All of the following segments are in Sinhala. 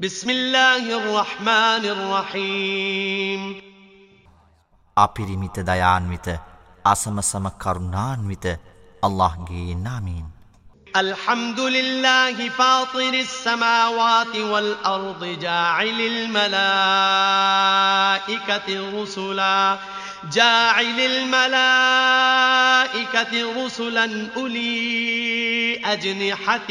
بسم الله الرحمن الرحيم අපිරිමිත දයාන්විත අසමසම කරුණාන්විත අල්ලාහ්ගේ නාමයෙන් الحمد لله فاطر السماوات والأرض جاعل الملائكة رسلا جاعل الملائكة رسلا أولي أجنحة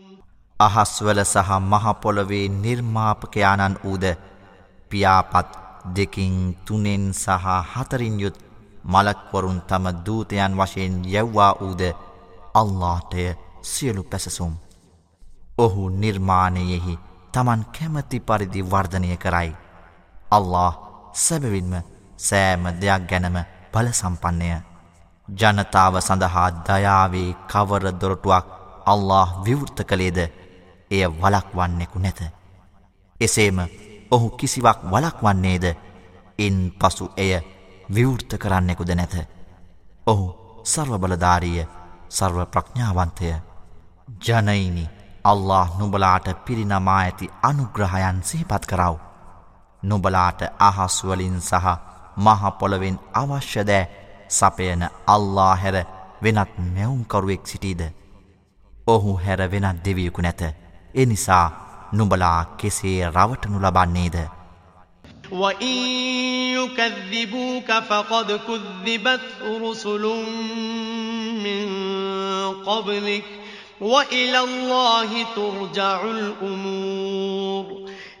අහස්වල සහ මහපොළොවේ නිර්මාපකයාණන් වූද පියාපත් දෙකින් තුනෙන් සහ හතරින් යුත් මලක්වරුන් තම දූතයන් වශයෙන් යැව්වා වූද අල්ලාටය සියලු පැසසුම්. ඔහු නිර්මාණයෙහි තමන් කැමති පරිදි වර්ධනය කරයි. අල්له සැබවින්ම සෑම දෙයක් ගැනම පලසම්පන්නය ජනතාව සඳහා දයාවේ කවර දොරටුවක් අල්له විවෘත කළේද? එය වලක් වන්නෙකු නැත. එසේම ඔහු කිසිවක් වලක් වන්නේද ඉන් පසු එය විවෘත කරන්නෙකුද නැත. ඔහු සර්වබලධාරීය සර්ව ප්‍රඥාවන්තය ජනයිනි අල්له නුබලාට පිරිනමා ඇති අනුග්‍රහයන් සිහිපත් කරව. නුබලාට අහස්වලින් සහ මහපොළවෙන් අවශ්‍ය දෑ සපයන අල්ලා හැර වෙනත් නැවුම්කරුවෙක් සිටීද. ඔහු හැර වෙනත් දෙවියකු නැත. එනිසා නුබලා කෙසේ රවටනු ලබන්නේද. وَإِن يُكَذِّبُوكَ فَقَدْ كُذِّبَتْ رُسُلٌ مِّن قَبْلِكَ وَإِلَى اللَّهِ تُرْجَعُ الْأُمُورُ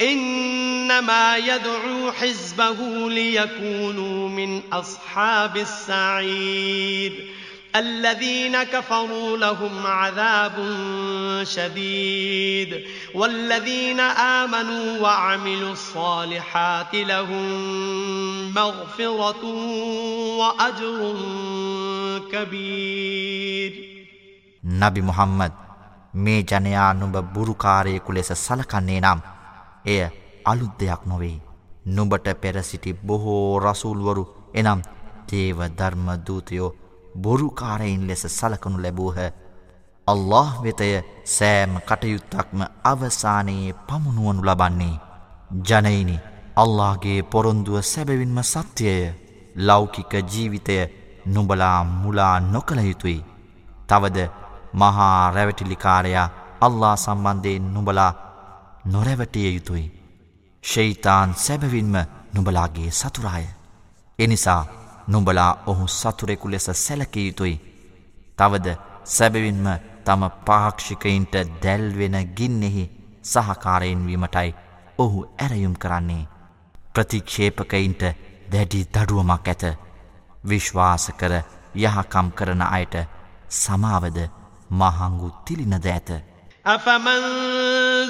إِنَّمَا يَدْعُو حِزْبَهُ لِيَكُونُوا مِنْ أَصْحَابِ السَّعِيرِ الذين كفروا لهم عذاب شديد والذين آمنوا وعملوا الصالحات لهم مغفرة وأجر كبير නබි මුහම්මද් මේ ජනයා නුඹ බුරුකාරයෙකු ලෙස සලකන්නේ නම් එය අලුත් දෙයක් නොවේ. නුඹට පෙර සිටි බොහෝ රසූල්වරු එනම් දේව ධර්ම දූතයෝ බොරුකාරයින් ලෙස සලකනු ලැබූහ. අල්له වෙතය සෑම කටයුත්තක්ම අවසානයේ පමුණුවනු ලබන්නේ. ජනයිනි අල්لهගේ පොරොන්දුව සැබවින්ම සත්‍යය ලෞකික ජීවිතය නුඹලා මුලා නොකළ යුතුයි. තවද මහා රැවටිලිකාරයා අල්ලා සම්බන්ධයෙන් නුඹලා නොරැවටිය යුතුයි ශෛතාන් සැබවින්ම නුබලාගේ සතුරාය එනිසා නුඹලා ඔහු සතුරෙකු ලෙස සැලකිය යුතුයි. තවද සැබවින්ම තම පාක්ෂිකයින්ට දැල්වෙන ගින්නෙහි සහකාරයෙන් වීමටයි ඔහු ඇරයුම් කරන්නේ. ප්‍රතික්ෂේපකයින්ට දැඩි දඩුවමක් ඇත. විශ්වාස කර යහකම් කරන අයට සමාවද මහංගු තිලිනද ඇත. أفمن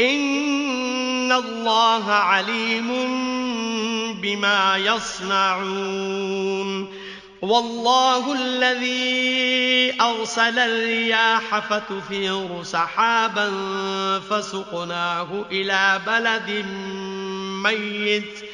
إن الله عليم بما يصنعون والله الذي أرسل الرياح فتثير سحابا فسقناه إلى بلد ميت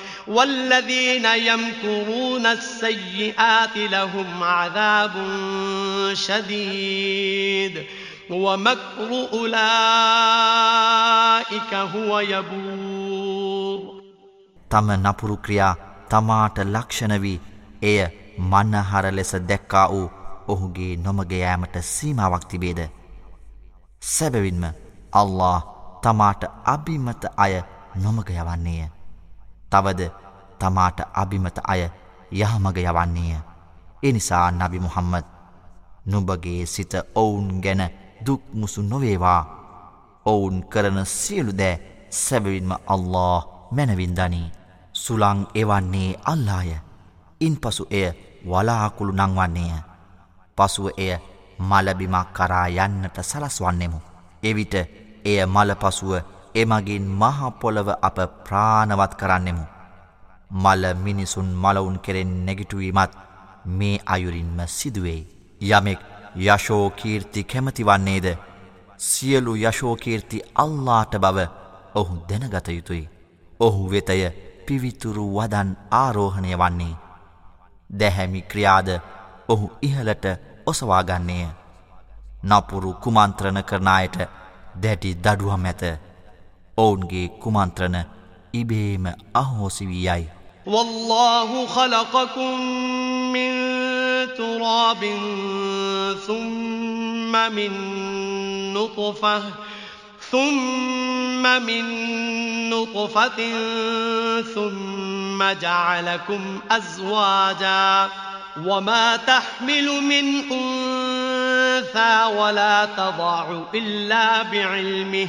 والذين يمكرون السيئات لهم عذاب شديد. ومكر أولئك هو يبور. තම නපුරු ක්‍රියා තමාට ලක්ෂණ වී එය මනහර ලෙස දැක්කා වූ ඔහුගේ නොමග යාමට සීමාවක් තිබේද? සැබවින්ම අල්ලා තමාට අභිමත අය නොමග යවන්නේය. තවද තමාට අභිමත අය යහමග යවන්නේය. එනිසා නබි මුහම්මද නුබගේ සිත ඔවුන් ගැන දුක්මුසු නොවේවා. ඔවුන් කරන සියලු දෑ සැබවින්ම අල්له මැනවින්දනී සුළං එවන්නේ අල්ලාය ඉන් පසු එය වලාකුළු නංවන්නේය. පසුව එය මලබිමක් කරා යන්නට සලස්වන්නෙමු. එවිට එය මල පසුව එමගින් මහපොළව අප ප්‍රාණවත් කරන්නෙමු. මල මිනිසුන් මලවුන් කෙරෙන් නැගිටුවීමත් මේ අයුරින්ම සිදුවෙයි. යමෙක් යශෝකීර්ති කැමතිවන්නේද සියලු යශෝකීර්ති අල්ලාට බව ඔහු දැනගත යුතුයි. ඔහු වෙතය පිවිතුරු වදන් ආරෝහණය වන්නේ. දැහැමි ක්‍රියාද ඔහු ඉහලට ඔසවාගන්නේය. නපුරු කුමන්ත්‍රණ කරනායට දැටි දඩුවම් ඇත. ඔවුන්ගේ කුමන්ත්‍රණ ඉබේම අහෝසි වී යයි. والله خلقكم من تراب ثم من نطفة ثم من نطفة ثم جعلكم أزواجا وما تحمل من أنثى ولا تضع إلا بعلمه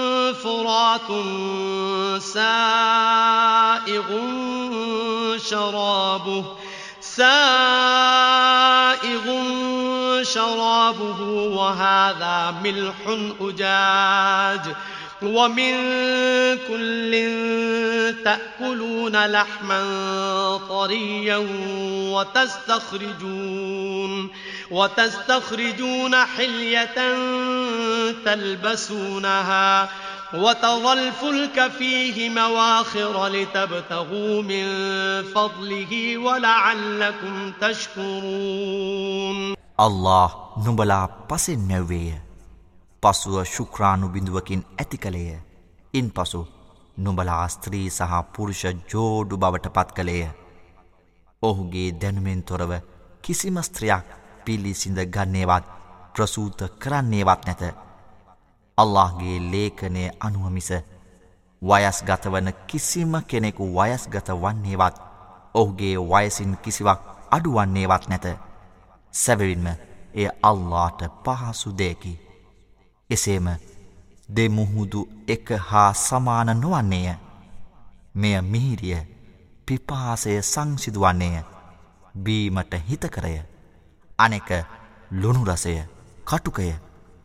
فرات سائغ شرابه سائغ شرابه وهذا ملح أجاج ومن كل تأكلون لحما طريا وتستخرجون وتستخرجون حلية تلبسونها وترى الفلك فيه مواخر لتبتغوا من فضله ولعلكم تشكرون الله නුඹලා පසෙන් මැව්වේය. පසුව ශුක්‍රාණු බිඳුවකින් ඇති කළේය. ඉන් පසු නුඹලා ස්ත්‍රී සහ පුරුෂ ජෝඩු බවට පත් කළේය. ඔහුගේ දැනුමෙන් තොරව කිසිම ස්ත්‍රයක් පිළිසිඳ ගන්නේවත් ප්‍රසූත කරන්නේවත් නැත. අල්لهගේ ලේඛනය අනුවමිස වයස්ගත වන කිසිම කෙනෙකු වයස්ගත වන්නේවත් ඔහුගේ වයසින් කිසිවක් අඩුවන්නේවත් නැත. සැබවින්ම එය අල්ලාට පහසු දෙයකි. එසේම දෙමුහුදු එක හා සමාන නොවන්නේය. මෙය මිහිරිය පිපාසය සංසිදුවන්නේය බීමට හිතකරය. අනෙක ලුණුරසය කටුකය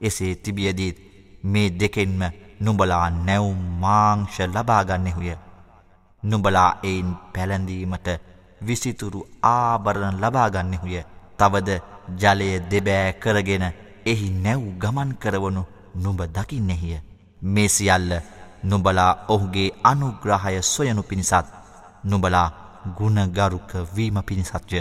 එසේ තිබියදීත් මේ දෙකෙන්ම නුඹලා නැවුම් මාංශ ලබාගන්නෙහුය. නුඹලා එයින් පැළඳීමට විසිතුරු ආභරණ ලබාගන්නෙහුය. තවද ජලය දෙබෑ කරගෙන එහි නැව් ගමන් කරවනු නුඹ දකින්නෙහිය. මේ සියල්ල නුඹලා ඔහුගේ අනුග්‍රහය සොයනු පිණිසත් නුඹලා ගුණගරුක වීම පිණිසත්ය.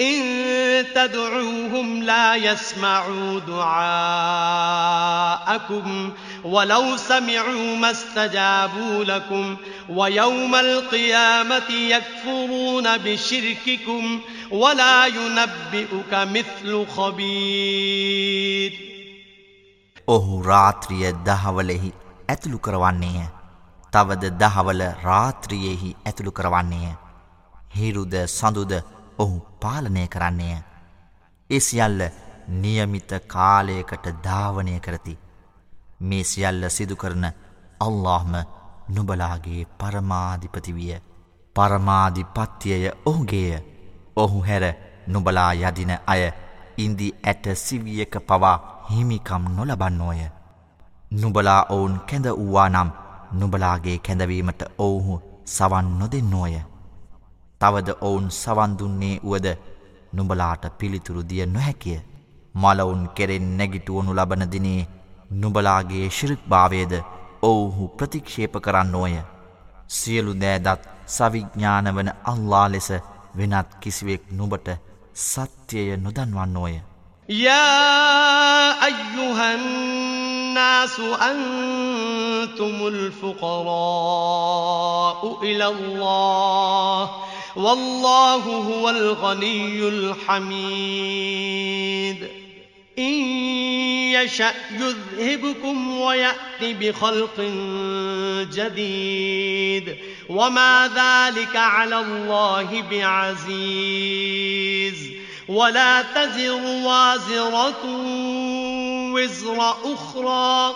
إن تدعوهم لا يسمعوا دعاءكم ولو سمعوا ما استجابوا لكم ويوم القيامة يكفرون بشرككم ولا ينبئك مثل خبير ඔහු රාත්‍රිය දහවලෙහි ඇතුළු කරවන්නේය. තවද දහවල රාත්‍රියෙහි ඇතුළු කරවන්නේය. හිරුද සඳුද ඔහු පාලනය කරන්නේය. ඒ සියල්ල නියමිත කාලයකට ධාවනය කරති. මේ සියල්ල සිදු කරන අල්لهම නුබලාගේ පරමාධිපතිවිය පරමාධිපත්තියය ඔහුගේය ඔහු හැර නුබලා යදින අය ඉන්දි ඇට සිවියක පවා හිමිකම් නොලබන්නෝය. නුබලා ඔවුන් කැඳ වූවා නම් නුබලාගේ කැඳවීමට ඔවුහු සවන් නොදෙන්නෝය. තවද ඔවුන් සවන්දුන්නේ වුවද නුඹලාට පිළිතුරු දිය නොහැකිය. මලවුන් කෙරෙන් නැගිටුවනු ලබන දිනේ නුබලාගේ ශිරික් භාවයද ඔවුහු ප්‍රතික්ෂේප කරන්න ඕය. සියලු දෑදත් සවිඥ්ඥාන වන අල්ලා ලෙස වෙනත් කිසිවෙක් නුබට සත්‍යය නොදන්වන්න ඕය. යා අයුහන්නාසු අන්තුමුල් ෆුකොරෝ ඉලල්له. والله هو الغني الحميد. إن يشأ يذهبكم ويأت بخلق جديد. وما ذلك على الله بعزيز. ولا تزر وازرة وزر أخرى.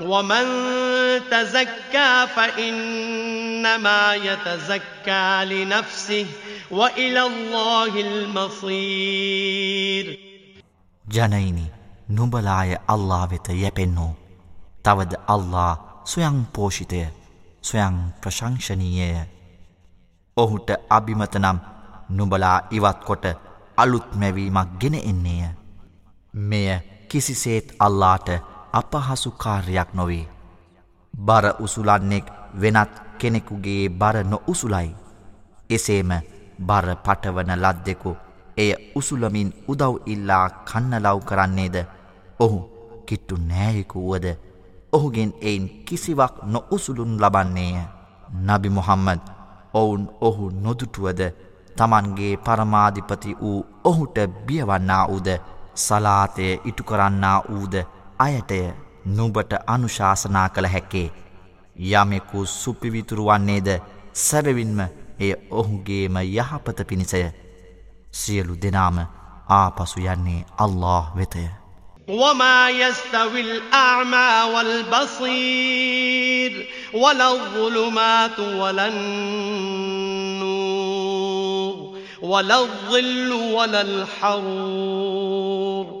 ومن تزكى فإنما يتزكى لنفسه وإلى الله المصير ජනයිනි නුඹලාය අල්ලා වෙත යැපෙන්නෝ තවද අල්ලා සොයං පෝෂිතය සොයං ප්‍රශංෂනීයය ඔහුට අභිමත නම් නුඹලා ඉවත් කොට අලුත් මැවීමක් ගෙන එන්නේය මෙය කිසිසේත් අල්ලාට අපහසු කාර්යක් නොවේ. බර උසුලන්නෙක් වෙනත් කෙනෙකුගේ බර නො උසුලයි. එසේම බර පටවන ලද්දෙකු එය උසුලමින් උදව් ඉල්ලා කන්නලව් කරන්නේද ඔහු කිට්ටු නෑයෙකු වුවද ඔහුගෙන් එයින් කිසිවක් නො උසුළුන් ලබන්නේය. නබි මොහම්මද ඔවුන් ඔහු නොදුටුවද තමන්ගේ පරමාධිපති වූ ඔහුට බියවන්නා වූද සලාතය ඉටු කරන්නා වූද අයටය නුබට අනුශාසනා කළ හැක්කේ යමෙකු සුපිවිතුරු වන්නේද සැබවින්ම එය ඔහුගේම යහපත පිණිසය සියලු දෙනාම ආපසු යන්නේ අල්له වෙතය. وما يستوي الأعمى والبصير ولا الظلمات ولا النور ولا الظل ولا الحرور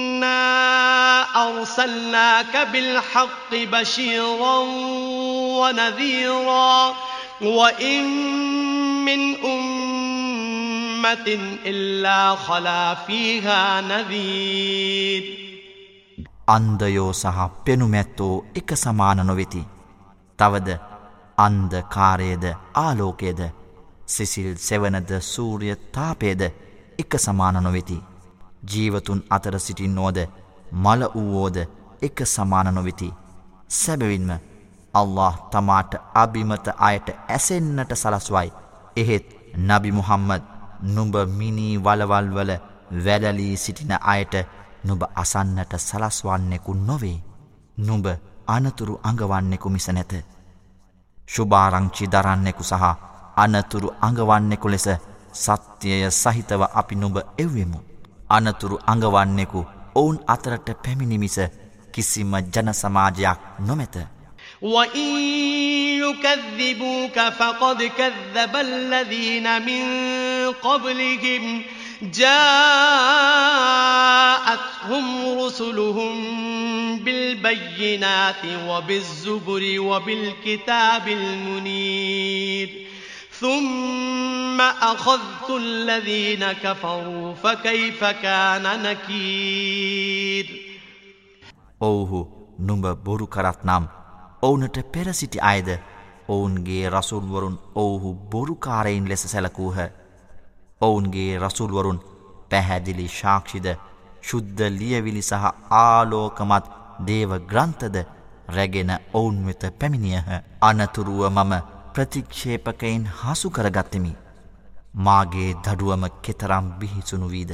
أرسلناك بالحق بشيرا ونذيرا وإن من أمة إلا خلا فيها نذير අන්දයෝ සහ පෙනුමැත්තෝ එක සමාන නොවෙති. තවද අන්දකාරයද ආලෝකයද සිසිල් සෙවනද සූරිය තාපයද එක සමාන නොවෙති. ජීවතුන් අතර සිටින් නෝද මල වූවෝද එක සමාන නොවෙති. සැබවින්ම අල්له තමාට අභිමත අයට ඇසෙන්න්නට සලස්වයි. එහෙත් නබි මුහම්මද නුඹ මිනී වලවල්වල වැලලී සිටින අයට නුබ අසන්නට සලස්වන්නෙකු නොවේ. නුඹ අනතුරු අඟවන්නෙකු මිස නැත. ශුභාරංචි දරන්නෙකු සහ අනතුරු අඟවන්නෙකු ලෙස සත්‍යය සහිතව අපි නුඹ එව්වෙමු. අනතුරු අඟවන්නෙකු ඔවුන් අතරට පැමිණිමිස කිසිම ජනසමාජයක් නොමැත. وَإِن يُكَذِّبُوكَ فَقَدْ كَذَّبَ الَّذِينَ مِن قَبْلِهِمْ جاءتهم رسلهم بالبينات وبالزبر وبالكتاب المنير ثم أخذت الذين كفروا فكيف كان نكير ඔවුහු නුඹ බොරු කරත් නම් ඔවුනට පෙරසිටි අයද ඔවුන්ගේ රසුල්වරුන් ඔවුහු බොරුකාරයින් ලෙස සැලකූහ. ඔවුන්ගේ රසුල්වරුන් පැහැදිලි ශාක්ෂිද ශුද්ධ ලියවිලි සහ ආලෝකමත් දේව ග්‍රන්ථද රැගෙන ඔවුන් වෙත පැමිණියහ අනතුරුව මම ප්‍රතික්ෂේපකයින් හසු කරගත්තෙමි. මාගේ දඩුවම කෙතරම් බිහිසුණු වීද.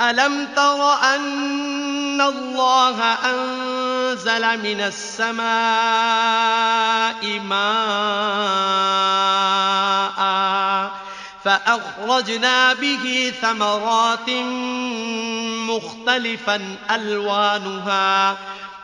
ألم تر أن الله أنزل من السماء ماء فأخرجنا به ثمرات مختلفا ألوانها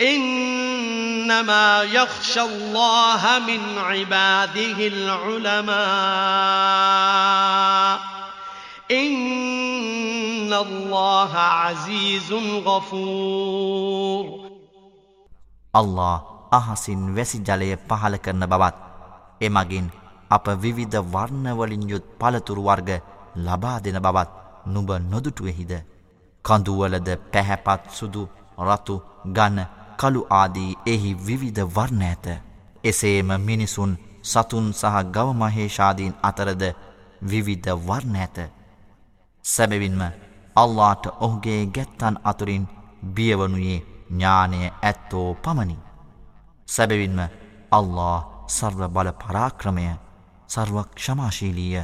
إنما يخشى الله من عباده العلماء إن الله عزيز غفور الله අහසින් වැසි ජලය පහල කරන බවත් එමගින් අප විවිධ වර්ණවලින් යුත් පළතුරු වර්ග ලබා දෙන බවත් නුඹ නොදුටුවෙහිද. කඳුවලද පැහැපත් සුදු රතු ගන්න කළු ආදී එහි විවිධ වර්ණ ඇත. එසේම මිනිසුන් සතුන් සහ ගවමහේෂාදීන් අතරද විවිධ වර්ණ ඇත. සැබවින්ම අල්ලාට ඔහුගේ ගැත්තන් අතුරින් බියවනුයේ ඥානය ඇත්තෝ පමණි. සැබවින්ම අල්له සර්ව බල පරාක්‍රමය සර්ව ක්ෂමාශීලීය.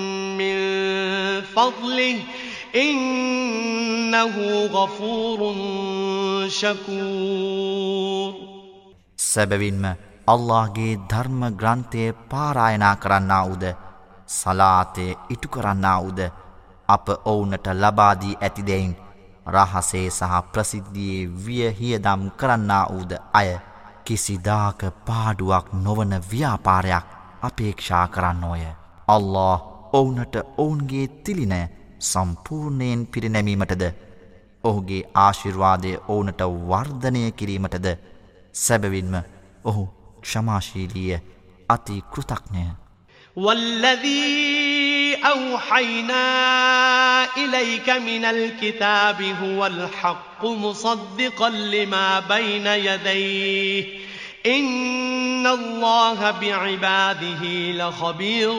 فضله إنه غفور شكور සැබවින්ම අල්ලාහගේ ධර්ම ග්‍රන්ථය පාරායනා කරන්නා වූද සලාතය ඉටු කරන්නා වූද අප ඔවුන්ට ලබා දී ඇති දෙයින් රහසේ සහ ප්‍රසිද්ධියේ විය හියදම් කරන්නා වූද අය කිසිදාක පාඩුවක් නොවන ව්‍යාපාරයක් අපේක්ෂා කරන්නෝය. අල්له ඔවුනට ඔවුන්ගේ තිලිනය සම්පූර්ණයෙන් පිරිනැමීමටද ඔහුගේ ආශිර්වාදය ඕනට වර්ධනය කිරීමටද සැබවින්ම ඔහු ක්ෂමාශීලිය අති කෘතක්නය. والذي أوحينا إليك من الكتاب هو الحق مصدقا لما بين يديه إن الله بعباده لخبير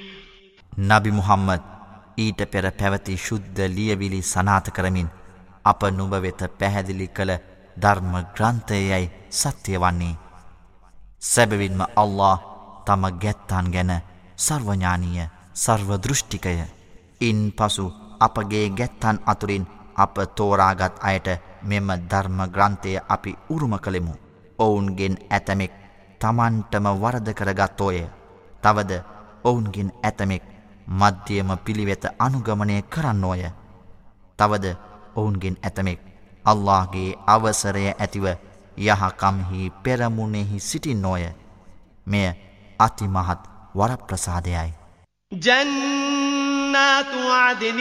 නබි මුහම්මද ඊට පෙර පැවති ශුද්ධ ලියවිලි සනාත කරමින් අප නුඹ වෙත පැහැදිලි කළ ධර්ම ග්‍රන්ථයයි සත්‍ය වන්නේ. සැබවින්ම අල්له තම ගැත්තාන් ගැන සර්වඥානීය සර්වදෘෂ්ටිකය. ඉන් පසු අපගේ ගැත්තන් අතුරින් අප තෝරාගත් අයට මෙම ධර්ම ග්‍රන්ථය අපි උරුම කළෙමු. ඔවුන්ගෙන් ඇතමෙක් තමන්ටම වරද කරගත්තෝය. තවද ඔවුන්ගෙන් ඇතමෙක් මධ්‍යම පිළිවෙත අනුගමනය කරන්නෝය. තවද ඔවුන්ගෙන් ඇතමෙක් අල්لهගේ අවසරය ඇතිව යහකම්හි පෙරමුණෙහි සිටින්නෝය. මෙය අතිමහත් වරප්‍රසාදයයි. جنات عدن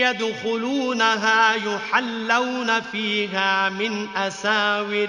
يدخلونها يحلون فيها من أساور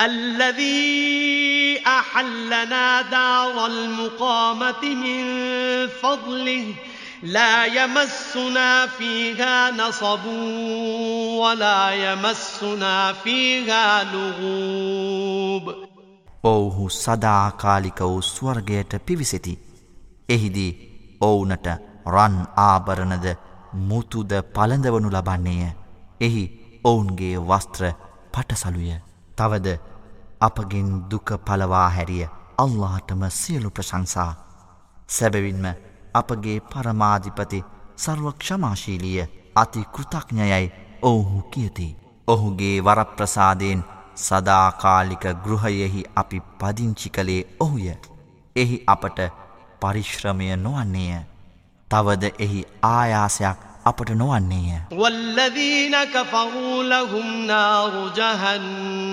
الذي أحلنا دار المقامة من فضله لا يمسنا فيها نصب ولا يمسنا فيها لغوب ඔවුහු සදාකාලික වූ ස්වර්ගයට පිවිසෙති. එහිදී ඔවුනට රන් ආභරණද මුතුද පළඳවනු ලබන්නේය. එහි ඔවුන්ගේ වස්ත්‍ර පටසලුය. තවද අපගෙන් දුක පලවා හැරිය අල්ලාටම සියලු ප්‍රශංසා සැබවින්ම අපගේ පරමාධිපති සර්වක්ෂමාශීලිය අති කෘතඥයයි ඔවුහු කියති. ඔහුගේ වරප්‍රසාදයෙන් සදාකාලික ගෘහයෙහි අපි පදිංචි කළේ ඔහුය. එහි අපට පරිශ්‍රමය නොවන්නේය. තවද එහි ආයාසයක් අපට නොවන්නේය. වල්ලදීනක පවූලහුම්නා රුජහන්න.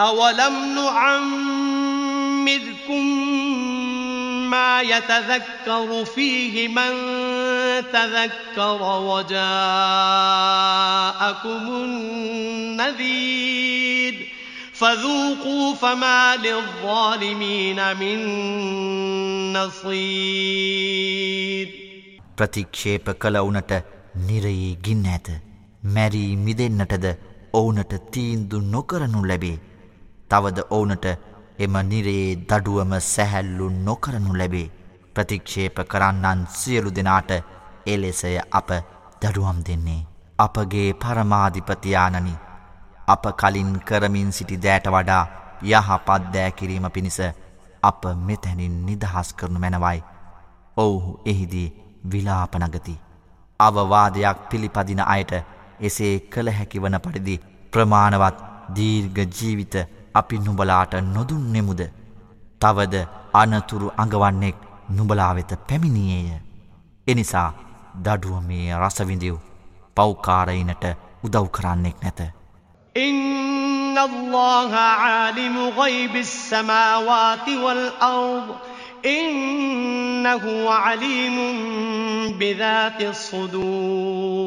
أولم نعمركم ما يتذكر فيه من تذكر وجاءكم النذير فذوقوا فما للظالمين من نصير ප්‍රතික්ෂේප කළ වුනට නිරයේ ගින්න ඇත. මැරී මිදෙන්න්නටද ඕනට තීන්දු නොකරනු ලැබේ. තවද ඕනට එම නිරයේ දඩුවම සැහැල්ලු නොකරනු ලැබේ. ප්‍රතික්ෂේප කරන්නන් සියලු දෙනාට එලෙසය අප දඩුවම් දෙන්නේ. අපගේ පරමාධිපතියානනි අප කලින් කරමින් සිටි දෑට වඩා යහපත් දෑකිරීම පිණිස අප මෙතැනින් නිදහස් කරනු මැනවයි. ඔවුහු එහිදී විලාපනගති. අවවාදයක් පිළිපදින අයට එසේ කළ හැකිවන පරිදි ප්‍රමාණවත් දීර්ග ජීවිත අපි නුබලාට නොදුන්නෙමුද. තවද අනතුරු අඟවන්නෙක් නුබලාවෙත පැමිණියේය. එනිසා දඩුවමේ රසවිඳිව් පෞකාරයිනට උදව් කරන්නෙක් නැත. إن الله عالم غيب السماوات والأرض إنه عليم بذات الصدور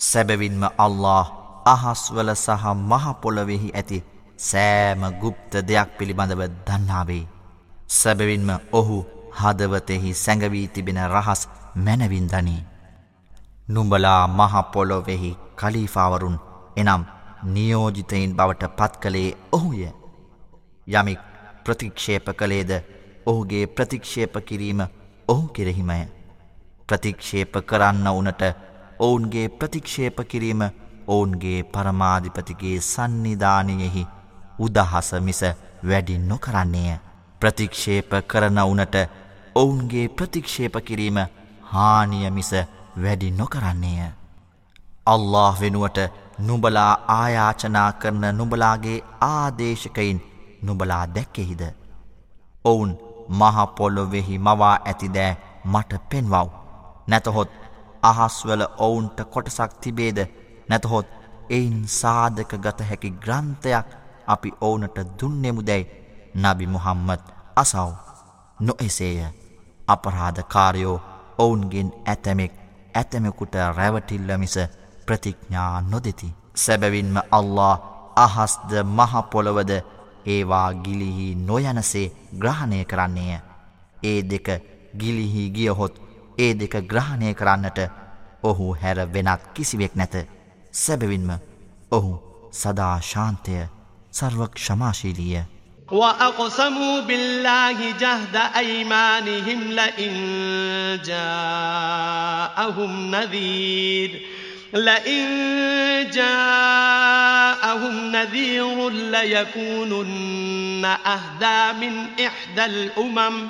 සැබවින්ම අල්له අහස්වල සහ මහපොළොවෙහි ඇති සෑම ගුප්ත දෙයක් පිළිබඳව දන්නාවේ. සැබවින්ම ඔහු හදවතෙහි සැඟවී තිබෙන රහස් මැනවින් දනී. නුඹලා මහපොලොවෙහි කලීෆාවරුන් එනම් නියෝජිතයින් බවට පත් කළේ ඔහුය. යමික් ප්‍රතික්ෂේප කළේද ඔහුගේ ප්‍රතික්ෂේප කිරීම ඔහු කෙරෙහිමය. ප්‍රතික්ෂේප කරන්න වනට ඔවුන්ගේ ප්‍රතික්ෂේප කිරීම ඔවුන්ගේ පරමාධිපතිගේ සන්නිධානයෙහි උදහස මිස වැඩි නොකරන්නේය. ප්‍රතික්ෂේප කරන වනට ඔවුන්ගේ ප්‍රතික්ෂේප කිරීම හානිය මිස වැඩි නොකරන්නේය. අල්له වෙනුවට නුබලා ආයාචනා කරන නුබලාගේ ආදේශකයින් නුබලා දැක්කෙහිද. ඔවුන් මහපොල්ලොවෙහි මවා ඇතිදෑ මට පෙන්වව්. නැතහොත් අහස්වල ඔවුන්ට කොටසක් තිබේද නැතහොත් එයින් සාධක ගත හැකි ග්‍රන්ථයක් අපි ඕනට දුන්නෙමුදැයි නබි මුහම්මත් අසව් නොඑසේය අපරාධකාරයෝ ඔවුන්ගෙන් ඇතැමෙක් ඇතැමෙකුට රැවටිල්ල මිස ප්‍රතිඥා නොදෙති. සැබැවින්ම අල්له අහස්ද මහපොළොවද ඒවා ගිලිහි නොයනසේ ග්‍රහණය කරන්නේය. ඒ දෙක ගිලිහි ගියහොත් ඒ දෙක ග්‍රහණය කරන්නට ඔහු හැර වෙනත් කිසිවෙක් නැත. සැබවින්ම ඔහු සදා ශාන්තය සර්වක් ශමාශීලිය. وأقسموا بالله جهد أيمانهم لئن جاءهم نذير لئن جاءهم نذير ليكونن أهدى من إحدى الأمم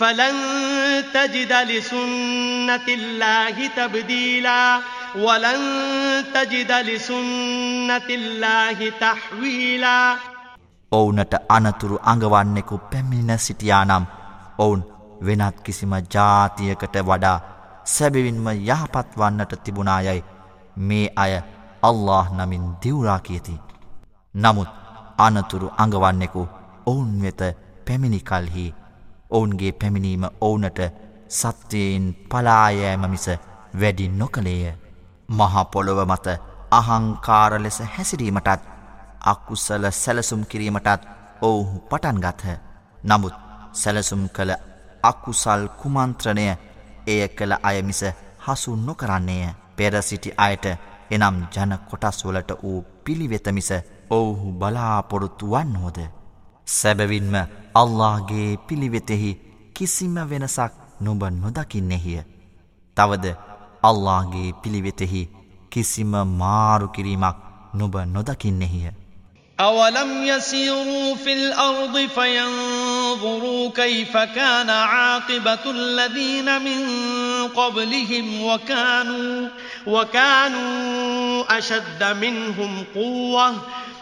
فلن تجد لسنة الله تبديلا ولن تجد لسنة الله تحويلا ඔවුනට අනතුරු අඟවන්නෙකු පැමිණ සිටියානම් ඔවුන් වෙනත් කිසිම ජාතියකට වඩා සැබවින්ම යහපත් වන්නට තිබුණායයි මේ අය අල්له නමින් දිවුරා කියති. නමුත් අනතුරු අඟවන්නෙකු ඔවුන් වෙත පැමිණිකල්හි ඔවුන්ගේ පැමිණීම ඔවුනට සත්‍යයෙන් පලායෑම මිස වැඩි නොකළේය. මහපොළොව මත අහංකාර ලෙස හැසිරීමටත් අකුසල සැලසුම් කිරීමටත් ඔවුහු පටන්ගත්හ. නමුත් සැලසුම් කළ අකුසල් කුමන්ත්‍රණය එය කළ අයමිස හසු නොකරන්නේය. පෙරසිටි අයට එනම් ජන කොටස්වලට වූ පිළිවෙතමිස ඔවුහු බලාපොරොත්තු වන්නහෝද. සැබවින්ම අල්لهගේ පිළිවෙතෙහි කිසිම වෙනසක් නුබ නොදකින්නෙහිය. තවද අල්لهගේ පිළිවෙතෙහි කිසිම මාරුකිරීමක් නුබ නොදකින්නෙහිය. أولم يسيروا في الأرض فينظروا كيف كان عاقبة الذين من قبلهم وكانوا وكانوا أشد منهم قوةً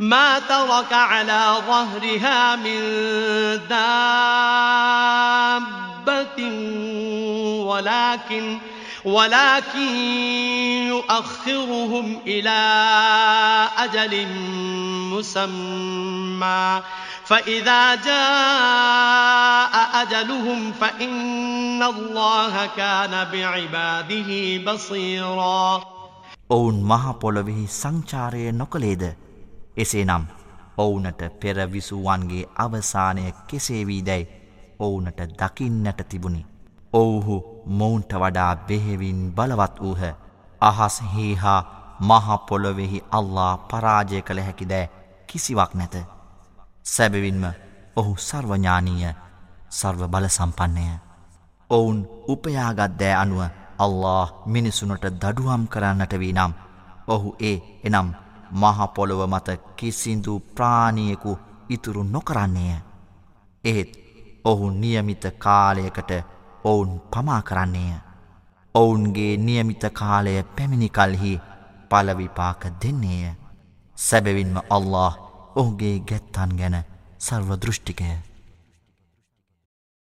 ما ترك على ظهرها من دابة ولكن ولكن يؤخرهم إلى أجل مسمى فإذا جاء أجلهم فإن الله كان بعباده بصيرا ඔවුන් මහපොළොවෙහි සංචාරය නොකළේද එසේනම් ඔවුනට පෙරවිසුවන්ගේ අවසානය කෙසේවී දැයි ඔවුනට දකින්නට තිබුණි. ඔවුහු මොවුන්ට වඩා බෙහෙවින් බලවත් වූහ අහස්හි හා මහපොළොවෙහි අල්ලා පරාජය කළ හැකි දෑ කිසිවක් නැත. සැබවින්ම ඔහු සර්වඥානීය සර්ව බල සම්පන්නය. ඔවුන් උපයාගත් දෑ අනුව අල්له මිනිසුනට දඩුවම් කරන්නට වී නම් ඔහු ඒ එනම් මහපොළොව මත කිසිදු ප්‍රාණියකු ඉතුරු නොකරන්නේය. ඒත් ඔහු නියමිත කාලයකට ඔවුන් පමා කරන්නේය. ඔවුන්ගේ නියමිත කාලය පැමිණිකල්හි පලවිපාක දෙන්නේය. සැබවින්ම අල්له ඔහුගේ ගැත්තන් ගැන සර්ව දෘෂ්ටිකය.